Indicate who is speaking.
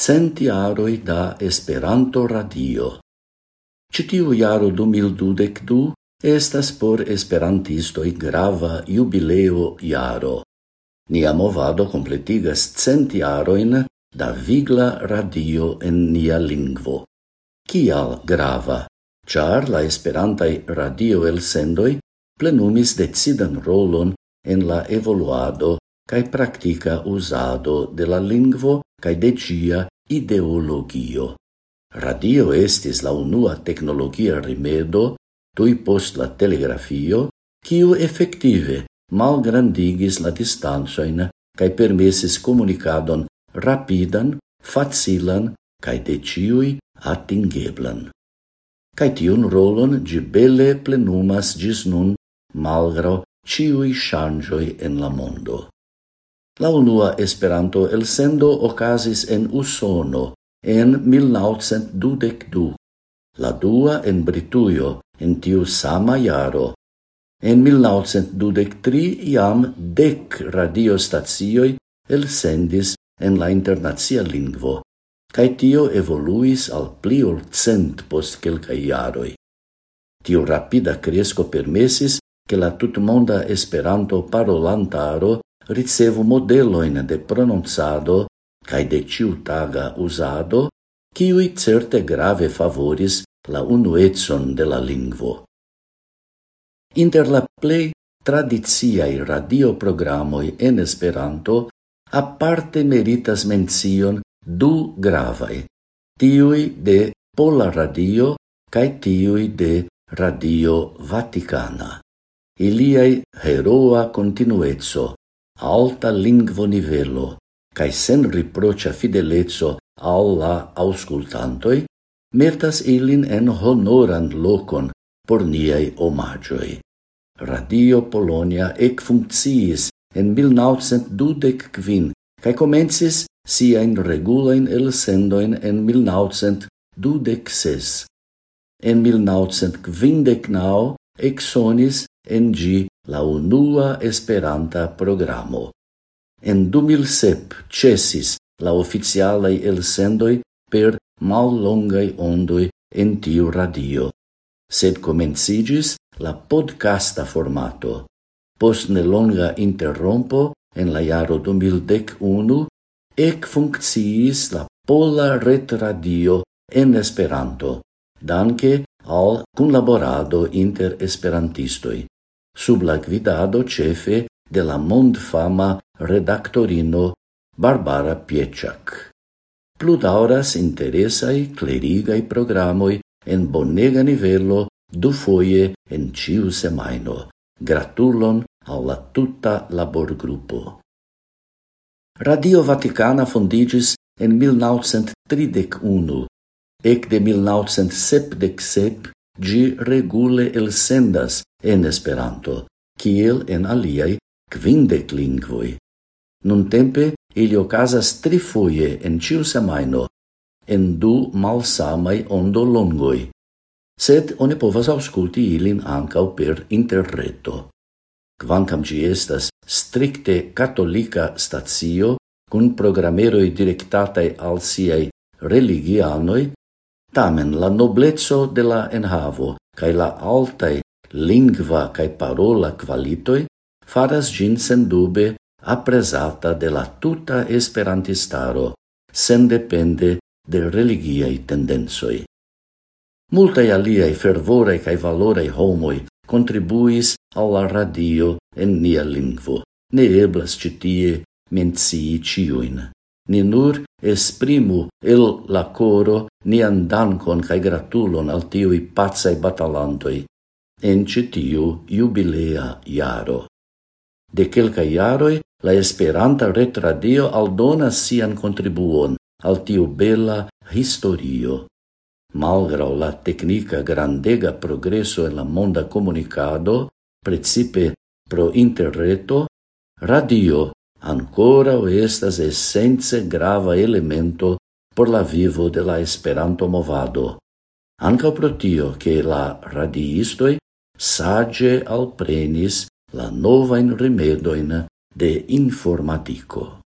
Speaker 1: centiaroi da Esperanto radio. Citiu iaro jaro 2022 estas por esperantistoi grava jubileo jaro. Nia movado completigas centiaroin da vigla radio en nia lingvo. Kial grava? Char la esperantaj radio el sendoi plenumis decidan rolon en la evoluado kaj praktika uzado de la lingvo cae de cia ideologio. Radio estis la unua tecnologia rimedo tui post la telegrafio, quiu effective malgrandigis la distancojn cae permesis comunicadon rapidan, facilan cae de ciui atingeblan. Cae tiun rolon gi belle plenumas gis nun malgrau ciui changioi en la mondo. La unua Esperanto el sendo ocasis en Usono en 1922, la dua en Brituio en tiu sama iaro. En 1923 jam dec radiostazioi el sendis en la internacia lingvo, cae tio evoluis al pli ol cent post quelca iaroi. Tiu rapida cresco permesis che la tutmonda Esperanto parolantaro ricevu modeloin de pronunciado cae de ciutaga usado, ciui certe grave favoris la unuetson de la lingvo. Inter la plei tradiziai radioprogramoi en Esperanto aparte meritas mencion du gravae, tiui de Pola Radio cae tiui de Radio Vaticana. Iliai heroa continuezzo alta lingvo nivelo cae sen riprocia fidelezzo alla auscultantoi, metas ilin en honoran locon por niai omagioi. Radio Polonia ec funcciis en 1925 cae comencis siain regulain el sendoin en 1926. En 1959 exonis en gi la unua Esperanta programo. En 2007 cesis la oficialei elsendoi per mallongai ondoi en tiu radio, sed comencigis la podcasta formato. Post nelonga interrompo en la jaro 2011 ec funcciis la Pola Ret Radio en Esperanto, danke al cunlaborado inter esperantistoi, sub la gvidado cefe de la mondfama redaktorino Barbara Pietschak. Pludauras interesai clerigai programoj en bonega nivelo du foie en ciu semajno. Gratulon al la tuta laborgrupo. Radio Vaticana fondigis en 1931 Ec de 1977 gi regule el sendas en Esperanto, kiel en aliai quindec lingvoi. Nun tempe, ili ocasas trifoie en ciu semaino, en du malsamai ondo longoi, sed oni povas ausculti ilin ancau per interreto. Quancam ci estas stricte catolica stazio, cun programeroi directatai al siei religianoi, Tamen la noblezzo de la enhavo cae la altae lingva cae parola qualitoi faras gin sen dube apresata de la tuta esperantistaro, sendepende de religiae tendencoj. Multae aliae fervoraj cae valoraj homoi contribuis alla radio en nia lingvo. Ne eblas citie mencii ciuin ni nur esprimu el la coro nian dankon kaj gratulon al tiuj pacaj batalantoj en ĉi tiu jubilea jaro. De kelkaj jaroj la Esperanta retradio aldonas sian kontribuon al tiu bela historio. Malgraŭ la teknika grandega progreso en la monda komunikado, precipe pro interreto, radio ancora o estas essence grava elemento por la vivo de la Esperanto movado. Anca pro tio che la radiistoi sage alprenis la nova in remedoin de informatico.